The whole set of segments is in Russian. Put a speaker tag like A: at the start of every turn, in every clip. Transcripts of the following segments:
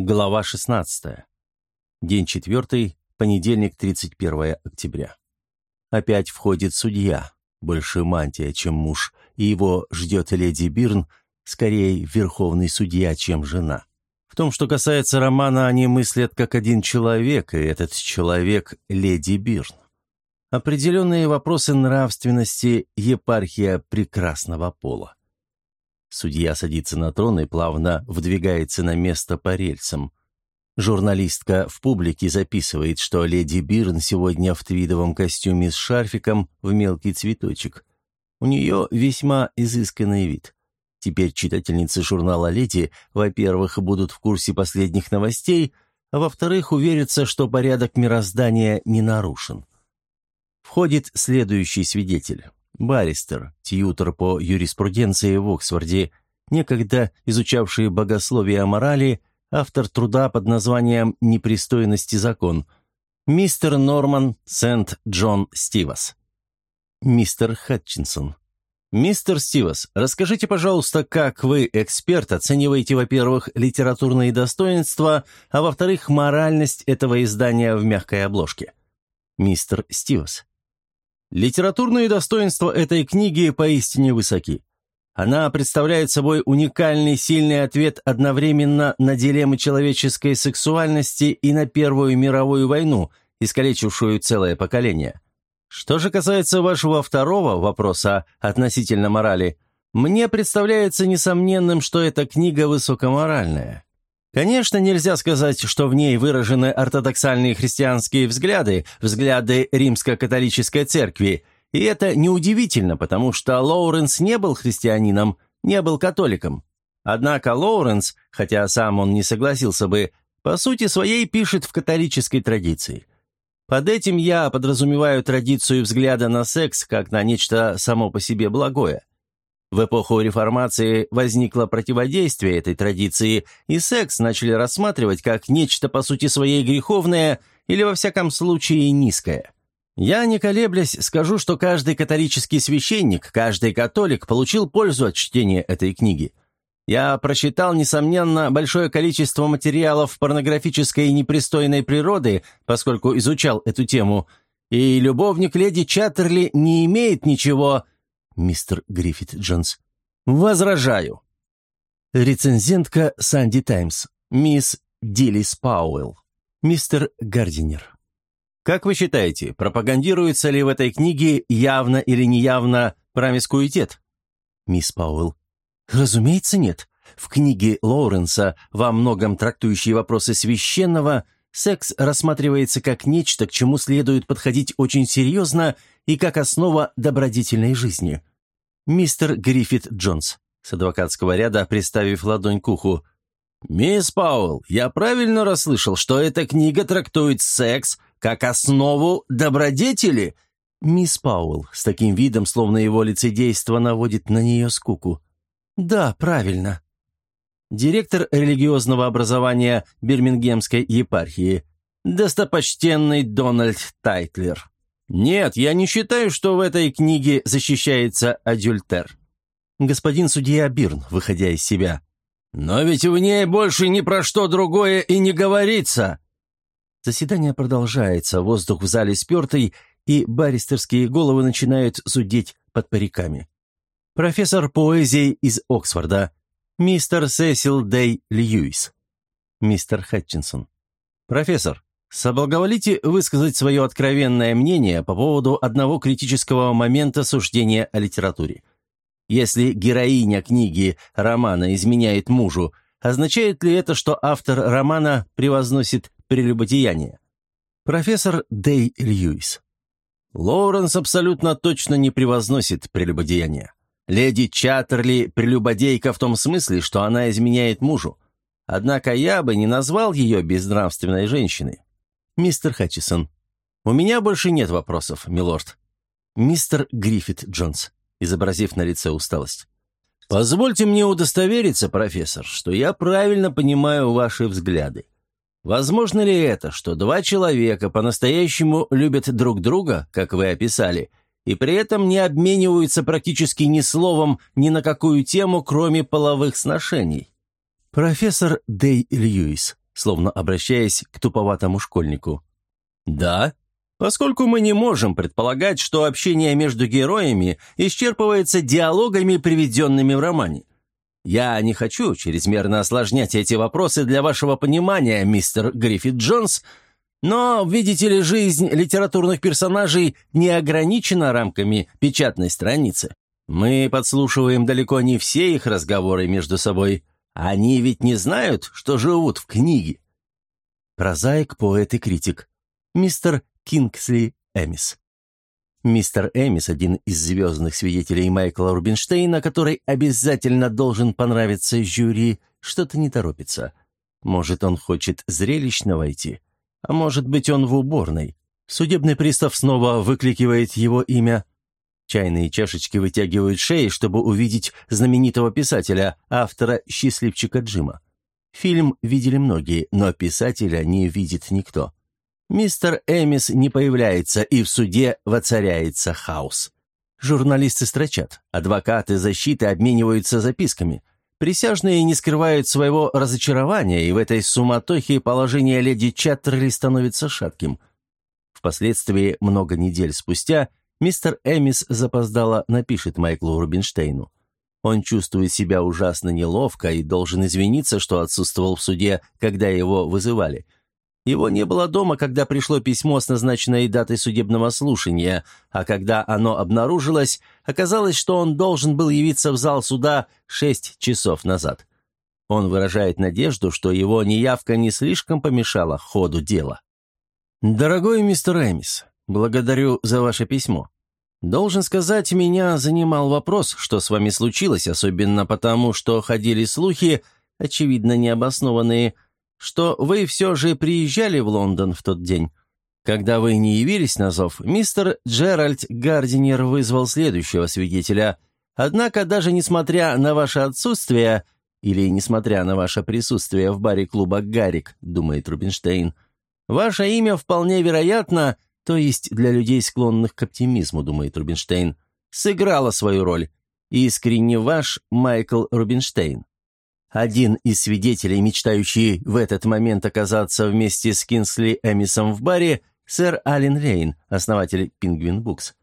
A: Глава 16. День 4, понедельник, 31 октября. Опять входит судья, больше мантия, чем муж, и его ждет леди Бирн, скорее верховный судья, чем жена. В том, что касается романа, они мыслят как один человек, и этот человек – леди Бирн. Определенные вопросы нравственности – епархия прекрасного пола. Судья садится на трон и плавно вдвигается на место по рельсам. Журналистка в публике записывает, что леди Бирн сегодня в твидовом костюме с шарфиком в мелкий цветочек. У нее весьма изысканный вид. Теперь читательницы журнала «Леди», во-первых, будут в курсе последних новостей, а во-вторых, уверятся, что порядок мироздания не нарушен. Входит следующий свидетель. Баристер, тьютор по юриспруденции в Оксфорде, некогда изучавший богословие о морали, автор труда под названием «Непристойности закон», мистер Норман Сент-Джон Стивас. Мистер Хатчинсон. Мистер Стивас, расскажите, пожалуйста, как вы, эксперт, оцениваете, во-первых, литературные достоинства, а во-вторых, моральность этого издания в мягкой обложке? Мистер Стивас. Литературные достоинства этой книги поистине высоки. Она представляет собой уникальный сильный ответ одновременно на дилеммы человеческой сексуальности и на Первую мировую войну, искалечившую целое поколение. Что же касается вашего второго вопроса относительно морали, мне представляется несомненным, что эта книга высокоморальная. Конечно, нельзя сказать, что в ней выражены ортодоксальные христианские взгляды, взгляды римско-католической церкви, и это неудивительно, потому что Лоуренс не был христианином, не был католиком. Однако Лоуренс, хотя сам он не согласился бы, по сути своей пишет в католической традиции. Под этим я подразумеваю традицию взгляда на секс как на нечто само по себе благое. В эпоху реформации возникло противодействие этой традиции, и секс начали рассматривать как нечто по сути своей греховное или во всяком случае низкое. Я, не колеблясь, скажу, что каждый католический священник, каждый католик получил пользу от чтения этой книги. Я прочитал, несомненно, большое количество материалов порнографической непристойной природы, поскольку изучал эту тему, и любовник леди Чаттерли не имеет ничего мистер Гриффит Джонс. «Возражаю». Рецензентка «Санди Таймс», мисс Дилис Пауэлл, мистер Гардинер. Как вы считаете, пропагандируется ли в этой книге явно или неявно промискуитет? Мисс Пауэлл. Разумеется, нет. В книге Лоуренса, во многом трактующей вопросы священного, секс рассматривается как нечто, к чему следует подходить очень серьезно и как основа добродетельной жизни. Мистер Гриффит Джонс, с адвокатского ряда, приставив ладонь к уху. «Мисс Пауэлл, я правильно расслышал, что эта книга трактует секс как основу добродетели?» Мисс Пауэлл, с таким видом, словно его лицедейство наводит на нее скуку. «Да, правильно». Директор религиозного образования Бирмингемской епархии, достопочтенный Дональд Тайтлер. «Нет, я не считаю, что в этой книге защищается адюльтер». Господин судья Бирн, выходя из себя. «Но ведь в ней больше ни про что другое и не говорится!» Заседание продолжается, воздух в зале спертый, и баристерские головы начинают зудеть под париками. Профессор поэзии из Оксфорда. Мистер Сесил Дей Льюис. Мистер Хатчинсон. «Профессор, Соблаговолите высказать свое откровенное мнение по поводу одного критического момента суждения о литературе. Если героиня книги романа изменяет мужу, означает ли это, что автор романа превозносит прелюбодеяние? Профессор Дэй Льюис. Лоуренс абсолютно точно не превозносит прелюбодеяние. Леди Чаттерли – прелюбодейка в том смысле, что она изменяет мужу. Однако я бы не назвал ее безнравственной женщиной. «Мистер Хатчисон, у меня больше нет вопросов, милорд». «Мистер Гриффит Джонс», изобразив на лице усталость. «Позвольте мне удостовериться, профессор, что я правильно понимаю ваши взгляды. Возможно ли это, что два человека по-настоящему любят друг друга, как вы описали, и при этом не обмениваются практически ни словом ни на какую тему, кроме половых сношений?» «Профессор Дэй Льюис», словно обращаясь к туповатому школьнику. «Да, поскольку мы не можем предполагать, что общение между героями исчерпывается диалогами, приведенными в романе. Я не хочу чрезмерно осложнять эти вопросы для вашего понимания, мистер Гриффит Джонс, но, видите ли, жизнь литературных персонажей не ограничена рамками печатной страницы. Мы подслушиваем далеко не все их разговоры между собой. Они ведь не знают, что живут в книге. Прозаик, поэт и критик. Мистер Кингсли Эмис. Мистер Эмис – один из звездных свидетелей Майкла Рубинштейна, который обязательно должен понравиться жюри, что-то не торопится. Может, он хочет зрелищно войти, а может быть, он в уборной. Судебный пристав снова выкликивает его имя – Чайные чашечки вытягивают шеи, чтобы увидеть знаменитого писателя, автора «Счастливчика Джима». Фильм видели многие, но писателя не видит никто. Мистер Эмис не появляется, и в суде воцаряется хаос. Журналисты строчат, адвокаты защиты обмениваются записками. Присяжные не скрывают своего разочарования, и в этой суматохе положение леди Чаттерли становится шатким. Впоследствии, много недель спустя, Мистер Эмис запоздало напишет Майклу Рубинштейну. Он чувствует себя ужасно неловко и должен извиниться, что отсутствовал в суде, когда его вызывали. Его не было дома, когда пришло письмо с назначенной датой судебного слушания, а когда оно обнаружилось, оказалось, что он должен был явиться в зал суда шесть часов назад. Он выражает надежду, что его неявка не слишком помешала ходу дела. «Дорогой мистер Эмис, «Благодарю за ваше письмо. Должен сказать, меня занимал вопрос, что с вами случилось, особенно потому, что ходили слухи, очевидно необоснованные, что вы все же приезжали в Лондон в тот день. Когда вы не явились на зов, мистер Джеральд Гардинер вызвал следующего свидетеля. Однако, даже несмотря на ваше отсутствие, или несмотря на ваше присутствие в баре клуба «Гарик», думает Рубинштейн, ваше имя вполне вероятно – то есть для людей, склонных к оптимизму, думает Рубинштейн, сыграла свою роль. Искренне ваш Майкл Рубинштейн. Один из свидетелей, мечтающий в этот момент оказаться вместе с Кинсли Эмисом в баре, сэр Ален Рейн, основатель Пингвин Букс.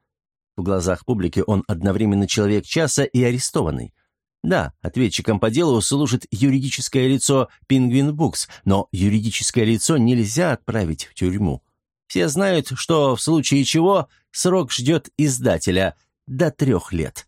A: В глазах публики он одновременно человек часа и арестованный. Да, ответчиком по делу служит юридическое лицо Пингвин Букс, но юридическое лицо нельзя отправить в тюрьму. Все знают, что в случае чего срок ждет издателя до трех лет.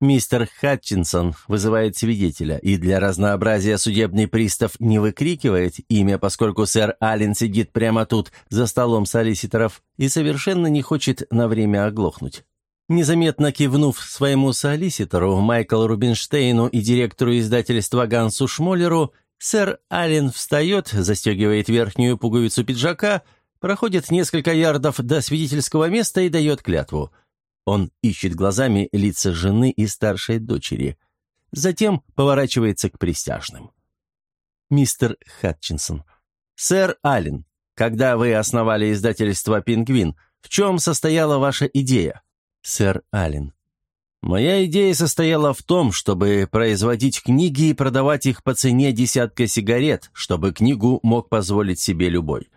A: Мистер Хатчинсон вызывает свидетеля, и для разнообразия судебный пристав не выкрикивает имя, поскольку сэр Аллен сидит прямо тут, за столом солиситоров, и совершенно не хочет на время оглохнуть. Незаметно кивнув своему солиситору, Майкл Рубинштейну и директору издательства Гансу Шмоллеру, сэр Аллен встает, застегивает верхнюю пуговицу пиджака – проходит несколько ярдов до свидетельского места и дает клятву. Он ищет глазами лица жены и старшей дочери. Затем поворачивается к присяжным. Мистер Хатчинсон. «Сэр Аллен, когда вы основали издательство «Пингвин», в чем состояла ваша идея?» «Сэр Аллен. Моя идея состояла в том, чтобы производить книги и продавать их по цене десятка сигарет, чтобы книгу мог позволить себе любой.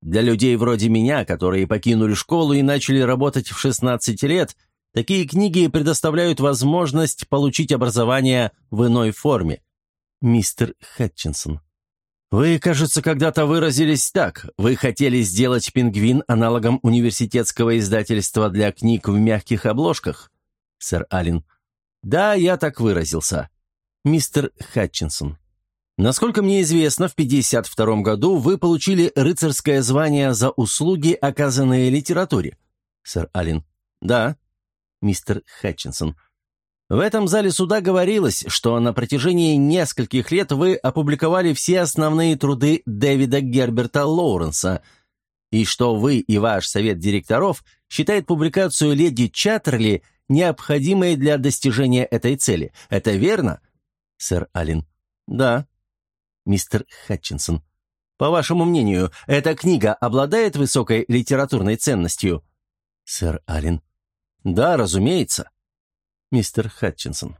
A: Для людей вроде меня, которые покинули школу и начали работать в 16 лет, такие книги предоставляют возможность получить образование в иной форме. Мистер Хатчинсон. Вы, кажется, когда-то выразились так. Вы хотели сделать «Пингвин» аналогом университетского издательства для книг в мягких обложках? Сэр Аллен. Да, я так выразился. Мистер Хатчинсон. Насколько мне известно, в 1952 году вы получили рыцарское звание за услуги, оказанные литературе. Сэр Аллен. Да. Мистер Хатчинсон. В этом зале суда говорилось, что на протяжении нескольких лет вы опубликовали все основные труды Дэвида Герберта Лоуренса, и что вы и ваш совет директоров считает публикацию «Леди Чаттерли» необходимой для достижения этой цели. Это верно? Сэр Аллен. Да мистер Хатчинсон. По вашему мнению, эта книга обладает высокой литературной ценностью? Сэр Аллен. Да, разумеется. Мистер Хатчинсон.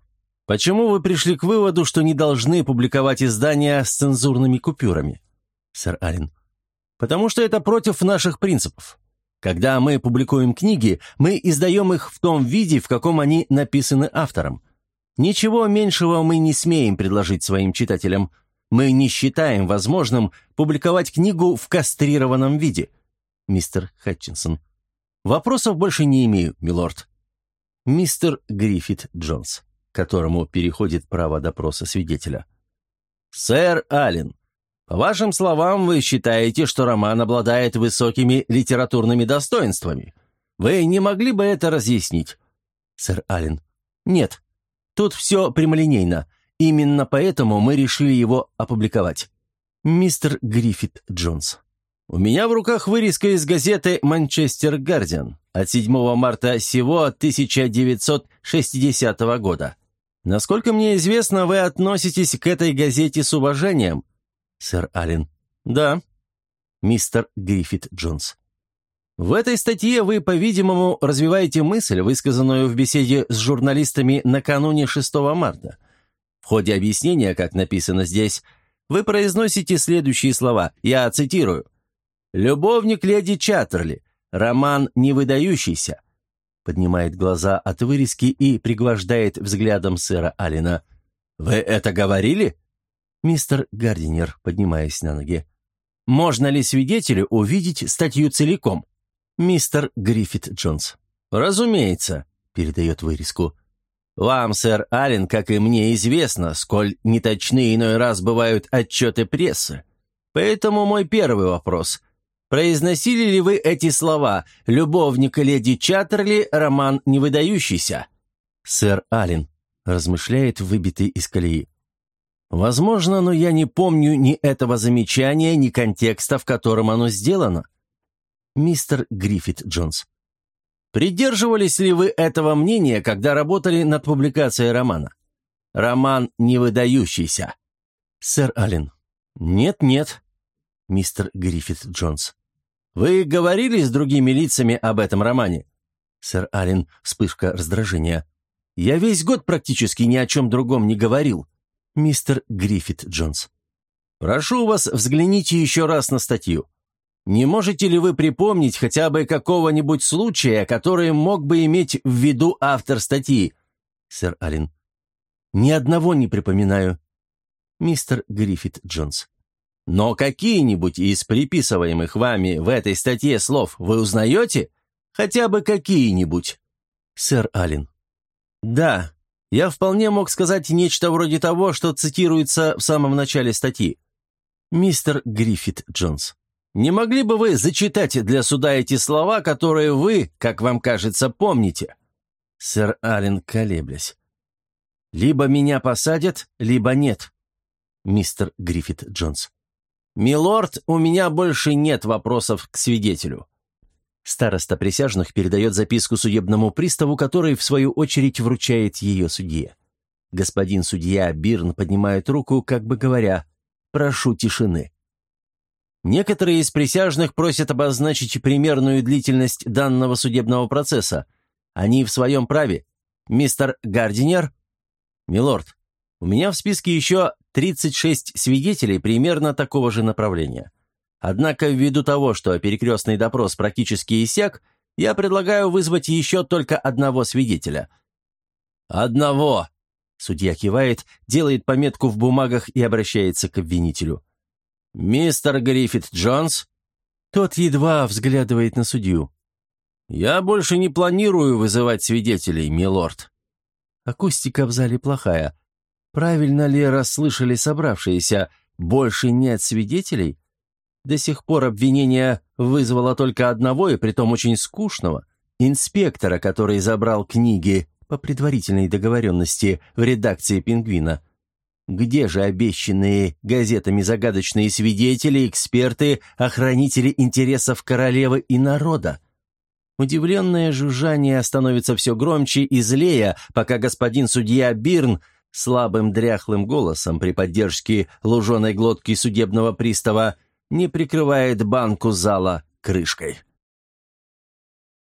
A: Почему вы пришли к выводу, что не должны публиковать издания с цензурными купюрами? Сэр Аллен. «Потому что это против наших принципов. Когда мы публикуем книги, мы издаем их в том виде, в каком они написаны автором. Ничего меньшего мы не смеем предложить своим читателям. Мы не считаем возможным публиковать книгу в кастрированном виде. Мистер Хатчинсон. Вопросов больше не имею, милорд. Мистер Гриффит Джонс, которому переходит право допроса свидетеля. Сэр Аллен, по вашим словам, вы считаете, что роман обладает высокими литературными достоинствами. Вы не могли бы это разъяснить? Сэр Аллен. Нет. Тут все прямолинейно. Именно поэтому мы решили его опубликовать. Мистер Гриффит Джонс. У меня в руках вырезка из газеты «Манчестер Гардиан» от 7 марта сего 1960 года. Насколько мне известно, вы относитесь к этой газете с уважением, Сэр Аллен. «Да». Мистер Гриффит Джонс. В этой статье вы, по-видимому, развиваете мысль, высказанную в беседе с журналистами накануне 6 марта. Ходе объяснения, как написано здесь, вы произносите следующие слова, я цитирую. «Любовник леди Чаттерли. Роман невыдающийся». Поднимает глаза от вырезки и пригвождает взглядом сэра Алина. «Вы это говорили?» Мистер Гардинер, поднимаясь на ноги. «Можно ли свидетелю увидеть статью целиком?» Мистер Гриффит Джонс. «Разумеется», — передает вырезку. «Вам, сэр Аллен, как и мне известно, сколь неточны иной раз бывают отчеты прессы. Поэтому мой первый вопрос. Произносили ли вы эти слова «Любовник леди Чаттерли, роман невыдающийся»?» Сэр Аллен размышляет, выбитый из колеи. Возможно, но я не помню ни этого замечания, ни контекста, в котором оно сделано. Мистер Гриффит Джонс. Придерживались ли вы этого мнения, когда работали над публикацией романа? Роман не выдающийся. Сэр Аллен. Нет-нет. Мистер Гриффит Джонс. Вы говорили с другими лицами об этом романе? Сэр Аллен, вспышка раздражения. Я весь год практически ни о чем другом не говорил мистер Гриффит Джонс. «Прошу вас, взгляните еще раз на статью. Не можете ли вы припомнить хотя бы какого-нибудь случая, который мог бы иметь в виду автор статьи?» Сэр Аллен. «Ни одного не припоминаю». Мистер Гриффит Джонс. «Но какие-нибудь из приписываемых вами в этой статье слов вы узнаете? Хотя бы какие-нибудь?» Сэр Аллен. «Да, я вполне мог сказать нечто вроде того, что цитируется в самом начале статьи. «Мистер Гриффит Джонс, не могли бы вы зачитать для суда эти слова, которые вы, как вам кажется, помните?» Сэр Аллен, колеблясь. «Либо меня посадят, либо нет». Мистер Гриффит Джонс. «Милорд, у меня больше нет вопросов к свидетелю. Староста присяжных передает записку судебному приставу, который, в свою очередь, вручает ее судье. Господин судья Бирн поднимает руку, как бы говоря «прошу тишины». Некоторые из присяжных просят обозначить примерную длительность данного судебного процесса. Они в своем праве. Мистер Гардинер? Милорд, у меня в списке еще 36 свидетелей примерно такого же направления. Однако ввиду того, что перекрестный допрос практически иссяк, я предлагаю вызвать еще только одного свидетеля». «Одного!» Судья кивает, делает пометку в бумагах и обращается к обвинителю. «Мистер Гриффит Джонс?» Тот едва взглядывает на судью. «Я больше не планирую вызывать свидетелей, милорд». Акустика в зале плохая. Правильно ли расслышали собравшиеся? Больше нет свидетелей? До сих пор обвинение вызвало только одного, и притом очень скучного, инспектора, который забрал книги по предварительной договоренности в редакции «Пингвина». Где же обещанные газетами загадочные свидетели, эксперты, охранители интересов королевы и народа? Удивленное жужжание становится все громче и злее, пока господин судья Бирн слабым дряхлым голосом при поддержке луженой глотки судебного пристава не прикрывает банку зала крышкой.